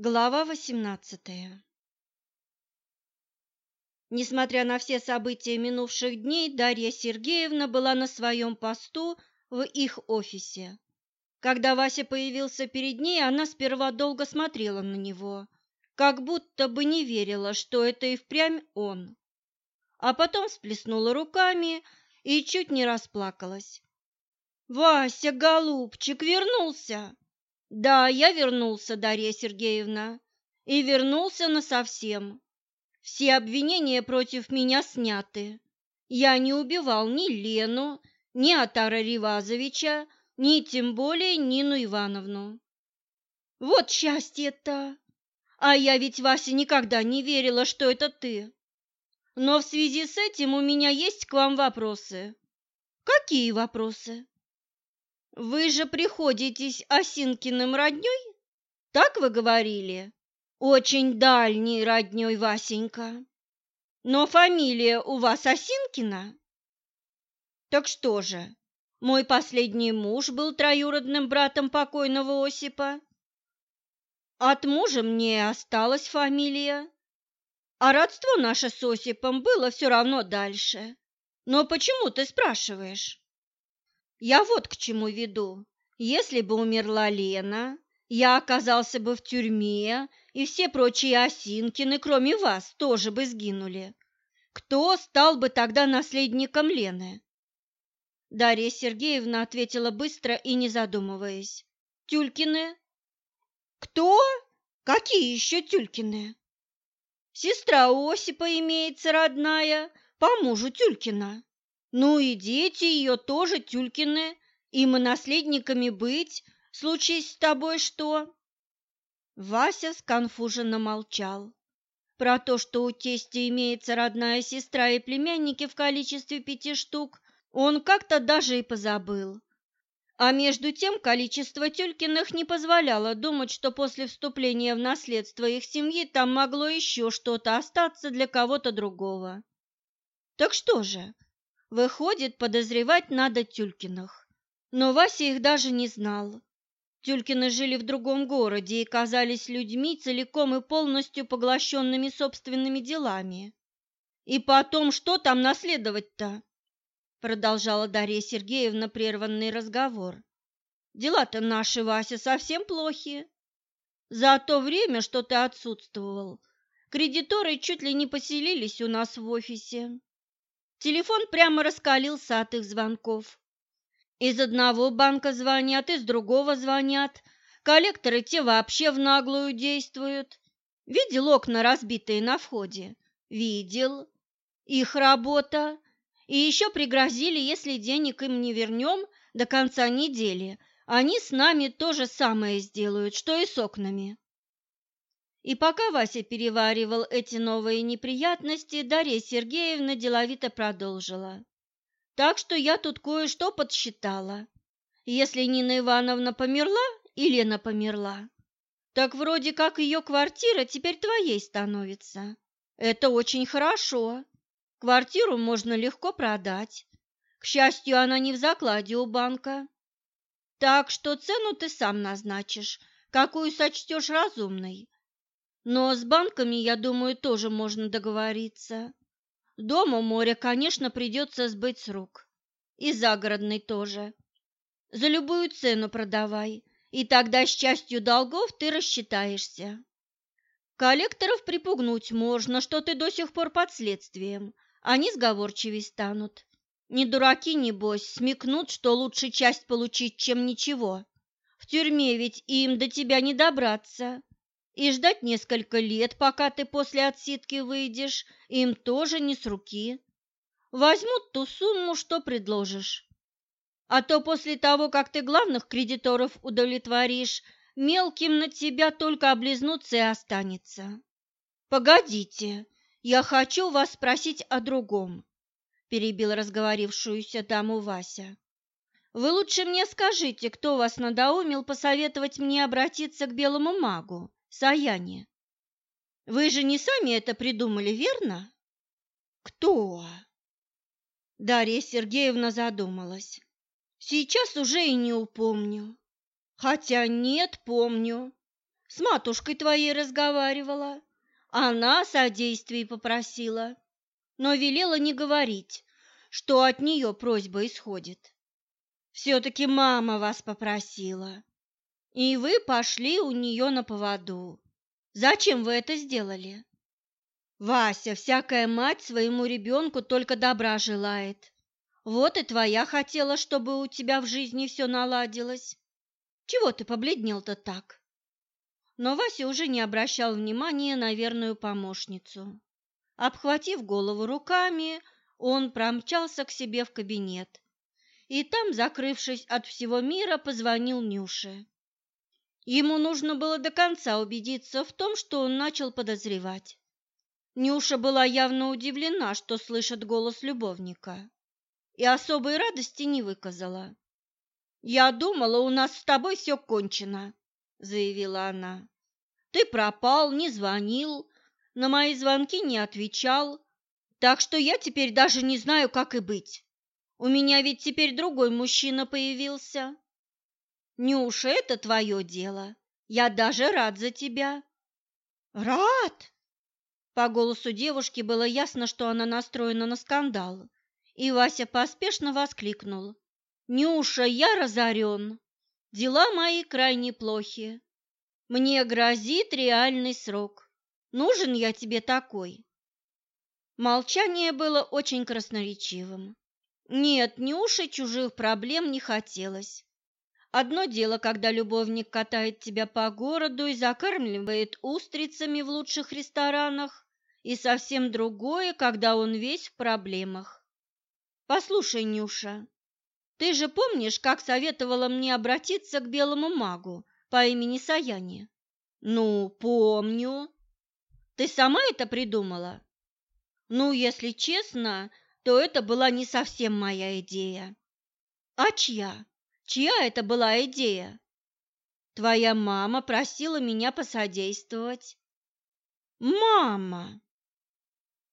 Глава восемнадцатая Несмотря на все события минувших дней, Дарья Сергеевна была на своем посту в их офисе. Когда Вася появился перед ней, она сперва долго смотрела на него, как будто бы не верила, что это и впрямь он. А потом всплеснула руками и чуть не расплакалась. «Вася, голубчик, вернулся!» Да, я вернулся, Дарья Сергеевна, и вернулся насовсем. Все обвинения против меня сняты. Я не убивал ни Лену, ни Атара Ривазовича, ни тем более Нину Ивановну. Вот счастье-то! А я ведь, Вася, никогда не верила, что это ты. Но в связи с этим у меня есть к вам вопросы. Какие вопросы? Вы же приходитесь Осинкиным роднёй? Так вы говорили? Очень дальней роднёй, Васенька. Но фамилия у вас Осинкина? Так что же, мой последний муж был троюродным братом покойного Осипа. От мужа мне осталась фамилия, а родство наше с Осипом было все равно дальше. Но почему ты спрашиваешь? Я вот к чему веду. Если бы умерла Лена, я оказался бы в тюрьме, и все прочие Осинкины, кроме вас, тоже бы сгинули. Кто стал бы тогда наследником Лены? Дарья Сергеевна ответила быстро и не задумываясь. Тюлькины. Кто? Какие еще Тюлькины? Сестра Осипа имеется родная, по мужу Тюлькина. Ну и дети ее тоже Тюлькины, им и наследниками быть, случись с тобой что?» Вася сконфуженно молчал. Про то, что у тестя имеется родная сестра и племянники в количестве пяти штук, он как-то даже и позабыл. А между тем количество Тюлькиных не позволяло думать, что после вступления в наследство их семьи там могло еще что-то остаться для кого-то другого. Так что же, Выходит, подозревать надо Тюлькиных. Но Вася их даже не знал. Тюлькины жили в другом городе и казались людьми, целиком и полностью поглощенными собственными делами. «И потом, что там наследовать-то?» Продолжала Дарья Сергеевна прерванный разговор. «Дела-то наши, Вася, совсем плохи. За то время, что ты отсутствовал, кредиторы чуть ли не поселились у нас в офисе. Телефон прямо раскалился от их звонков. Из одного банка звонят, из другого звонят. Коллекторы те вообще в наглую действуют. Видел окна разбитые на входе? Видел. Их работа. И еще пригрозили, если денег им не вернем до конца недели, они с нами то же самое сделают, что и с окнами. И пока Вася переваривал эти новые неприятности, Дарья Сергеевна деловито продолжила. Так что я тут кое-что подсчитала. Если Нина Ивановна померла и Лена померла, так вроде как ее квартира теперь твоей становится. Это очень хорошо. Квартиру можно легко продать. К счастью, она не в закладе у банка. Так что цену ты сам назначишь, какую сочтешь разумной. Но с банками, я думаю, тоже можно договориться. Дома море, конечно, придется сбыть с рук. И загородный тоже. За любую цену продавай, и тогда с частью долгов ты рассчитаешься. Коллекторов припугнуть можно, что ты до сих пор под следствием. Они сговорчивее станут. Не дураки, небось, смекнут, что лучше часть получить, чем ничего. В тюрьме ведь им до тебя не добраться и ждать несколько лет, пока ты после отсидки выйдешь, им тоже не с руки. Возьмут ту сумму, что предложишь. А то после того, как ты главных кредиторов удовлетворишь, мелким на тебя только облизнуться и останется. Погодите, я хочу вас спросить о другом, перебил разговорившуюся даму Вася. Вы лучше мне скажите, кто вас надоумил посоветовать мне обратиться к белому магу? Саяне. Вы же не сами это придумали, верно? Кто? Дарья Сергеевна задумалась. Сейчас уже и не упомню. Хотя нет, помню. С матушкой твоей разговаривала. Она содействий попросила, но велела не говорить, что от нее просьба исходит. Все-таки мама вас попросила, и вы пошли у нее на поводу. Зачем вы это сделали? Вася, всякая мать своему ребенку только добра желает. Вот и твоя хотела, чтобы у тебя в жизни все наладилось. Чего ты побледнел-то так? Но Вася уже не обращал внимания на верную помощницу. Обхватив голову руками, он промчался к себе в кабинет и там, закрывшись от всего мира, позвонил Нюше. Ему нужно было до конца убедиться в том, что он начал подозревать. Нюша была явно удивлена, что слышит голос любовника, и особой радости не выказала. «Я думала, у нас с тобой все кончено», — заявила она. «Ты пропал, не звонил, на мои звонки не отвечал, так что я теперь даже не знаю, как и быть. У меня ведь теперь другой мужчина появился». Нюша, это твое дело. Я даже рад за тебя. Рад? По голосу девушки было ясно, что она настроена на скандал. И Вася поспешно воскликнул. Нюша, я разорен. Дела мои крайне плохи. Мне грозит реальный срок. Нужен я тебе такой. Молчание было очень красноречивым. Нет, Нюше чужих проблем не хотелось. Одно дело, когда любовник катает тебя по городу и закармливает устрицами в лучших ресторанах, и совсем другое, когда он весь в проблемах. Послушай, Нюша, ты же помнишь, как советовала мне обратиться к белому магу по имени Саяне? Ну, помню. Ты сама это придумала? Ну, если честно, то это была не совсем моя идея. А чья? Чья это была идея? Твоя мама просила меня посодействовать. Мама!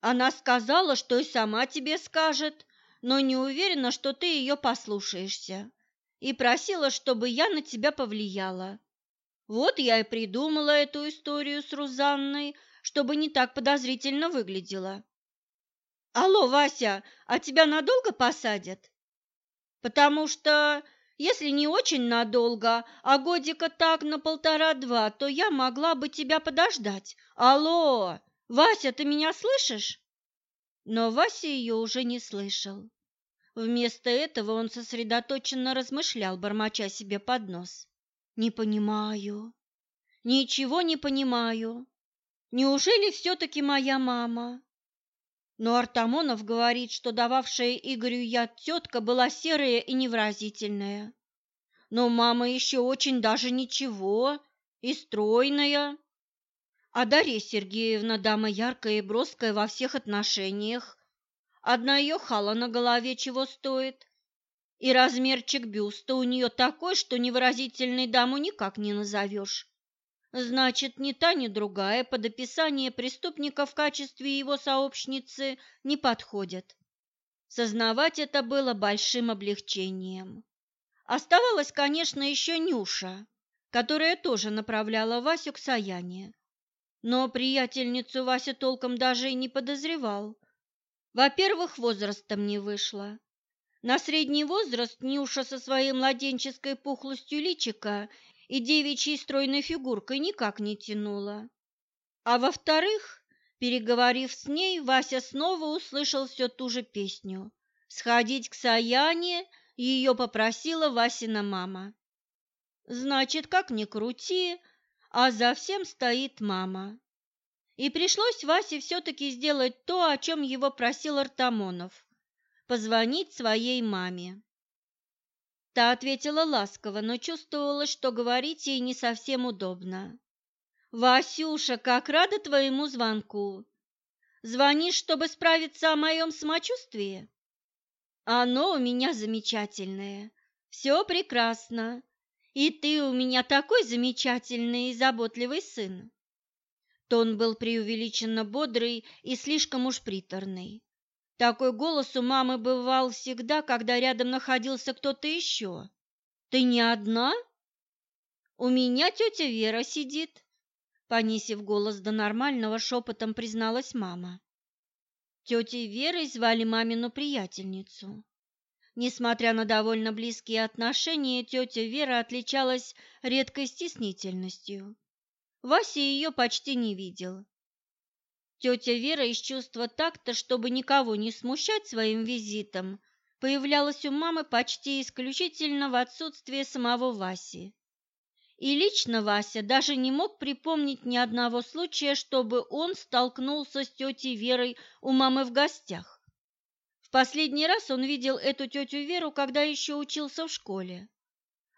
Она сказала, что и сама тебе скажет, но не уверена, что ты ее послушаешься, и просила, чтобы я на тебя повлияла. Вот я и придумала эту историю с Рузанной, чтобы не так подозрительно выглядела. Алло, Вася, а тебя надолго посадят? Потому что если не очень надолго, а годика так на полтора-два, то я могла бы тебя подождать. Алло, Вася, ты меня слышишь?» Но Вася ее уже не слышал. Вместо этого он сосредоточенно размышлял, бормоча себе под нос. «Не понимаю, ничего не понимаю. Неужели все-таки моя мама?» Но Артамонов говорит, что дававшая Игорю яд тетка была серая и невразительная. Но мама еще очень даже ничего и стройная. А Дарья Сергеевна дама яркая и броская во всех отношениях. Одна ее хала на голове чего стоит. И размерчик бюста у нее такой, что невыразительной даму никак не назовешь. Значит, ни та, ни другая под описание преступника в качестве его сообщницы не подходят. Сознавать это было большим облегчением. Оставалась, конечно, еще Нюша, которая тоже направляла Васю к Саяне. Но приятельницу Вася толком даже и не подозревал. Во-первых, возрастом не вышла. На средний возраст Нюша со своей младенческой пухлостью личика и девичьей стройной фигуркой никак не тянула. А во-вторых, переговорив с ней, Вася снова услышал все ту же песню. Сходить к Саяне ее попросила Васина мама. Значит, как ни крути, а за всем стоит мама. И пришлось Васе все-таки сделать то, о чем его просил Артамонов – позвонить своей маме. Та ответила ласково, но чувствовала, что говорить ей не совсем удобно. «Васюша, как рада твоему звонку! Звонишь, чтобы справиться о моем самочувствии?» «Оно у меня замечательное, все прекрасно, и ты у меня такой замечательный и заботливый сын!» Тон был преувеличенно бодрый и слишком уж приторный. Такой голос у мамы бывал всегда, когда рядом находился кто-то еще. Ты не одна? У меня тетя Вера сидит, понизив голос до нормального, шепотом призналась мама. Тетей Верой звали мамину приятельницу. Несмотря на довольно близкие отношения, тетя Вера отличалась редкой стеснительностью. Вася ее почти не видел. Тетя Вера из чувства такта, чтобы никого не смущать своим визитом, появлялась у мамы почти исключительно в отсутствие самого Васи. И лично Вася даже не мог припомнить ни одного случая, чтобы он столкнулся с тетей Верой у мамы в гостях. В последний раз он видел эту тетю Веру, когда еще учился в школе.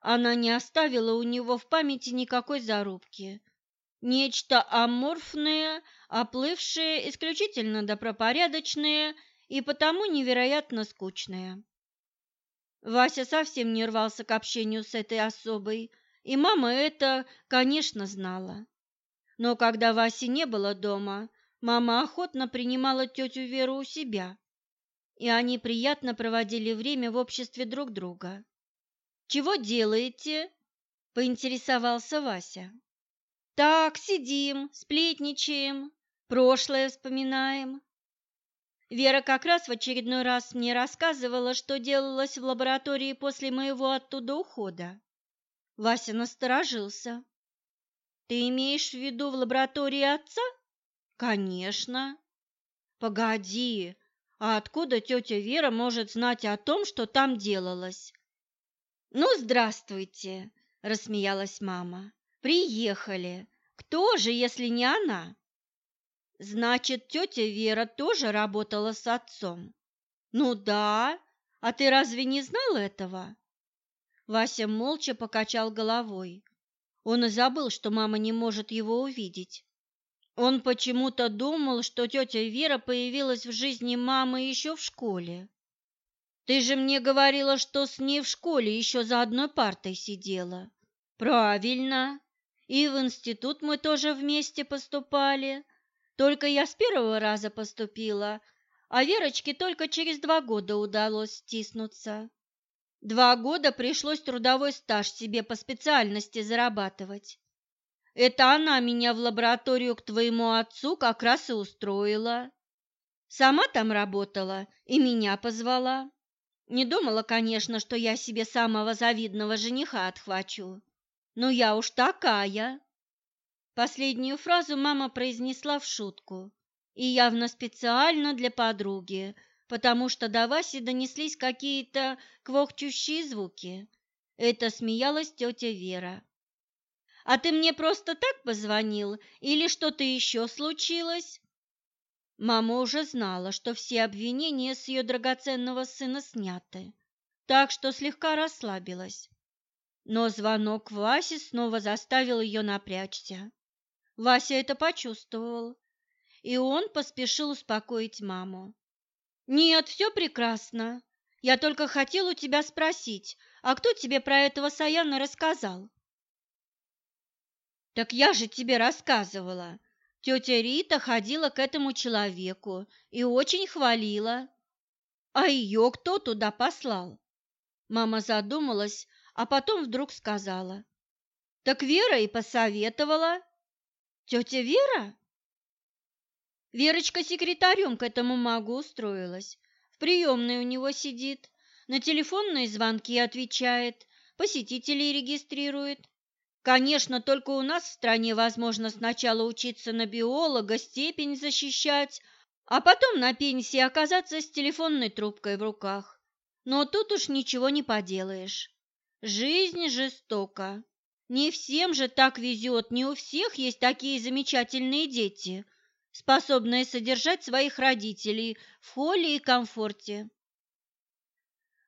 Она не оставила у него в памяти никакой зарубки. Нечто аморфное, оплывшее, исключительно добропорядочное и потому невероятно скучное. Вася совсем не рвался к общению с этой особой, и мама это, конечно, знала. Но когда Васи не было дома, мама охотно принимала тетю Веру у себя, и они приятно проводили время в обществе друг друга. «Чего делаете?» – поинтересовался Вася. «Так, сидим, сплетничаем, прошлое вспоминаем». Вера как раз в очередной раз мне рассказывала, что делалось в лаборатории после моего оттуда ухода. Вася насторожился. Ты имеешь в виду в лаборатории отца? Конечно. Погоди, а откуда тетя Вера может знать о том, что там делалось? Ну, здравствуйте, рассмеялась мама. Приехали. Кто же, если не она? Значит, тетя Вера тоже работала с отцом? Ну да. А ты разве не знал этого? Вася молча покачал головой. Он и забыл, что мама не может его увидеть. Он почему-то думал, что тетя Вера появилась в жизни мамы еще в школе. Ты же мне говорила, что с ней в школе еще за одной партой сидела. Правильно. И в институт мы тоже вместе поступали. Только я с первого раза поступила, а Верочке только через два года удалось стиснуться. Два года пришлось трудовой стаж себе по специальности зарабатывать. Это она меня в лабораторию к твоему отцу как раз и устроила. Сама там работала и меня позвала. Не думала, конечно, что я себе самого завидного жениха отхвачу. Но я уж такая. Последнюю фразу мама произнесла в шутку и явно специально для подруги, потому что до Васи донеслись какие-то квохчущие звуки. Это смеялась тетя Вера. «А ты мне просто так позвонил или что-то еще случилось?» Мама уже знала, что все обвинения с ее драгоценного сына сняты, так что слегка расслабилась. Но звонок Васе снова заставил ее напрячься. Вася это почувствовал, и он поспешил успокоить маму. «Нет, все прекрасно. Я только хотел у тебя спросить, а кто тебе про этого Саяна рассказал?» «Так я же тебе рассказывала. Тетя Рита ходила к этому человеку и очень хвалила. А ее кто туда послал?» Мама задумалась, а потом вдруг сказала. «Так Вера и посоветовала». «Тетя Вера?» Верочка секретарем к этому магу устроилась. В приемной у него сидит, на телефонные звонки отвечает, посетителей регистрирует. Конечно, только у нас в стране возможно сначала учиться на биолога, степень защищать, а потом на пенсии оказаться с телефонной трубкой в руках. Но тут уж ничего не поделаешь. Жизнь жестока. Не всем же так везет, не у всех есть такие замечательные дети, способные содержать своих родителей в холле и комфорте.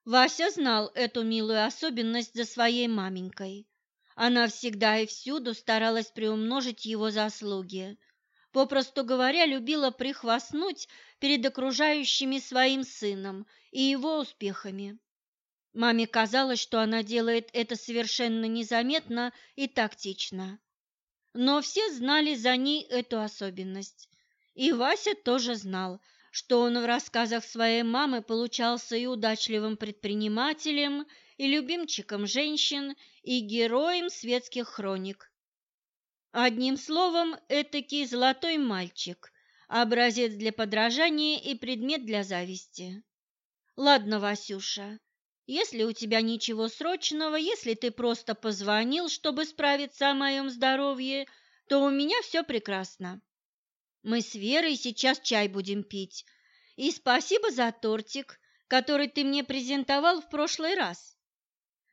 Вася знал эту милую особенность за своей маменькой. Она всегда и всюду старалась приумножить его заслуги. Попросту говоря, любила прихвастнуть перед окружающими своим сыном и его успехами. Маме казалось, что она делает это совершенно незаметно и тактично. Но все знали за ней эту особенность. И Вася тоже знал, что он в рассказах своей мамы получался и удачливым предпринимателем, и любимчиком женщин, и героем светских хроник. Одним словом, этакий золотой мальчик, образец для подражания и предмет для зависти. Ладно, Васюша, если у тебя ничего срочного, если ты просто позвонил, чтобы справиться о моем здоровье, то у меня все прекрасно. Мы с Верой сейчас чай будем пить. И спасибо за тортик, который ты мне презентовал в прошлый раз.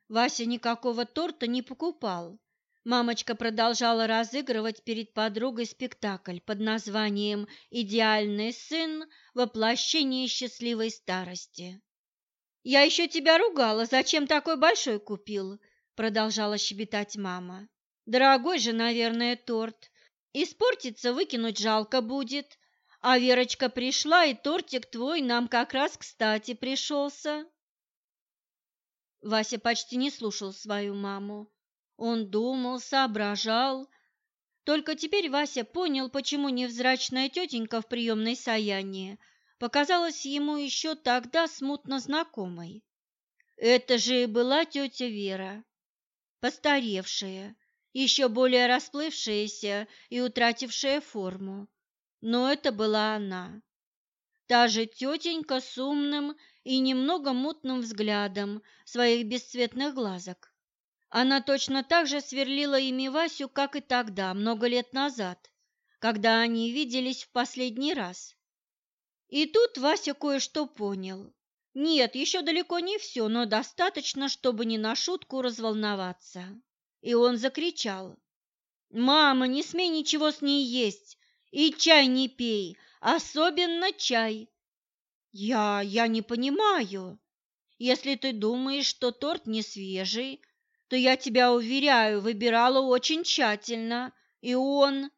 Вася никакого торта не покупал. Мамочка продолжала разыгрывать перед подругой спектакль под названием «Идеальный сын. Воплощение счастливой старости». «Я еще тебя ругала, зачем такой большой купил?» – продолжала щебетать мама. «Дорогой же, наверное, торт. Испортится, выкинуть жалко будет. А Верочка пришла, и тортик твой нам как раз кстати пришелся». Вася почти не слушал свою маму. Он думал, соображал. Только теперь Вася понял, почему невзрачная тетенька в приемной Саяне показалась ему еще тогда смутно знакомой. Это же и была тетя Вера, постаревшая, еще более расплывшаяся и утратившая форму. Но это была она. Та же тетенька с умным и немного мутным взглядом своих бесцветных глазок. Она точно так же сверлила ими Васю, как и тогда, много лет назад, когда они виделись в последний раз. И тут Вася кое-что понял. Нет, еще далеко не все, но достаточно, чтобы не на шутку разволноваться. И он закричал. «Мама, не смей ничего с ней есть, и чай не пей, особенно чай!» «Я... я не понимаю. Если ты думаешь, что торт не свежий, то я тебя уверяю, выбирала очень тщательно, и он...»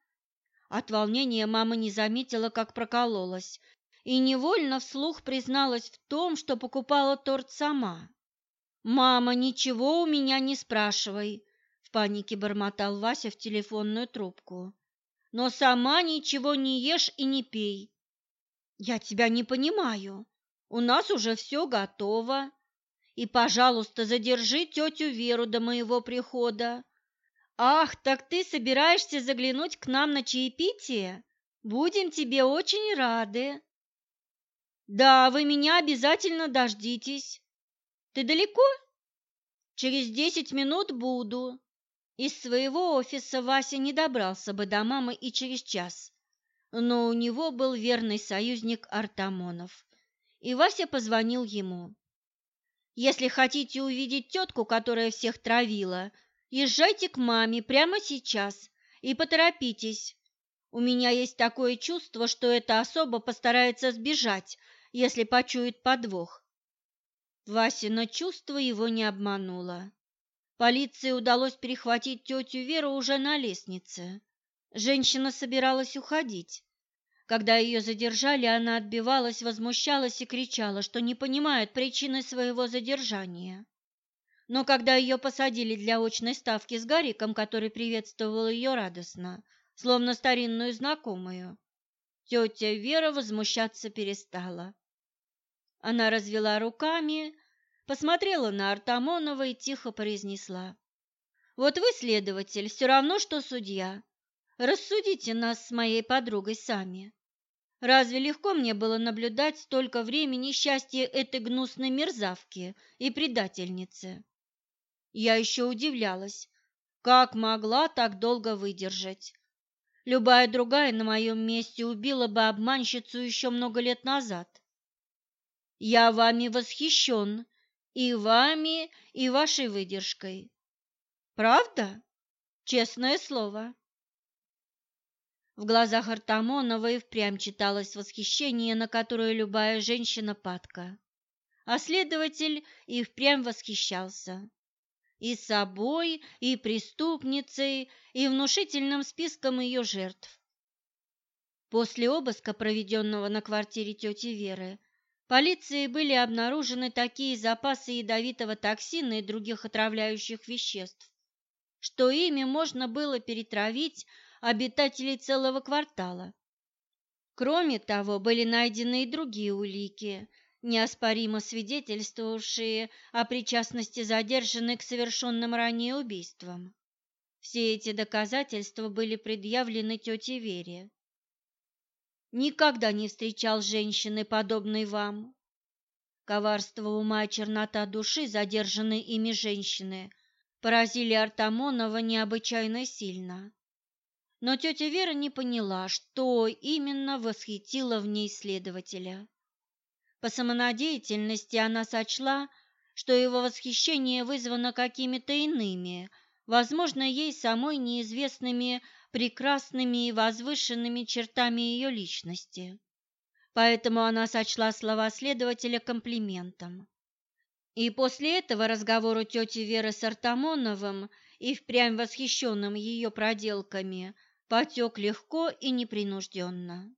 От волнения мама не заметила, как прокололась, и невольно вслух призналась в том, что покупала торт сама. «Мама, ничего у меня не спрашивай», — в панике бормотал Вася в телефонную трубку. «Но сама ничего не ешь и не пей». «Я тебя не понимаю. У нас уже все готово. И, пожалуйста, задержи тетю Веру до моего прихода. Ах, так ты собираешься заглянуть к нам на чаепитие? Будем тебе очень рады. Да, вы меня обязательно дождитесь. Ты далеко? Через десять минут буду. Из своего офиса Вася не добрался бы до мамы и через час, но у него был верный союзник Артамонов, и Вася позвонил ему. Если хотите увидеть тетку, которая всех травила, езжайте к маме прямо сейчас и поторопитесь. У меня есть такое чувство, что эта особа постарается сбежать, если почует подвох. Васина чувство его не обмануло. Полиции удалось перехватить тетю Веру уже на лестнице. Женщина собиралась уходить. Когда ее задержали, она отбивалась, возмущалась и кричала, что не понимает причины своего задержания. Но когда ее посадили для очной ставки с Гариком, который приветствовал ее радостно, словно старинную знакомую, тетя Вера возмущаться перестала. Она развела руками, посмотрела на Артамонова и тихо произнесла. «Вот вы, следователь, все равно, что судья. Рассудите нас с моей подругой сами. Разве легко мне было наблюдать столько времени счастья этой гнусной мерзавки и предательницы? Я еще удивлялась, как могла так долго выдержать. Любая другая на моем месте убила бы обманщицу еще много лет назад. Я вами восхищен, и вами, и вашей выдержкой. Правда? Честное слово. В глазах Артамонова и впрямь читалось восхищение, на которое любая женщина падка. А следователь и впрямь восхищался. И собой, и преступницей, и внушительным списком ее жертв. После обыска, проведенного на квартире тети Веры, полиции были обнаружены такие запасы ядовитого токсина и других отравляющих веществ, что ими можно было перетравить обитателей целого квартала. Кроме того, были найдены и другие улики, неоспоримо свидетельствовавшие о причастности задержанной к совершенным ранее убийствам. Все эти доказательства были предъявлены тете Вере. Никогда не встречал женщины, подобной вам. Коварство ума и чернота души, задержанной ими женщины, поразили Артамонова необычайно сильно. Но тетя Вера не поняла, что именно восхитило в ней следователя. По самонадеятельности она сочла, что его восхищение вызвано какими-то иными, возможно, ей самой неизвестными прекрасными и возвышенными чертами ее личности. Поэтому она сочла слова следователя комплиментом. И после этого разговору тети Веры с Артамоновым и впрямь восхищенным ее проделками потек легко и непринужденно.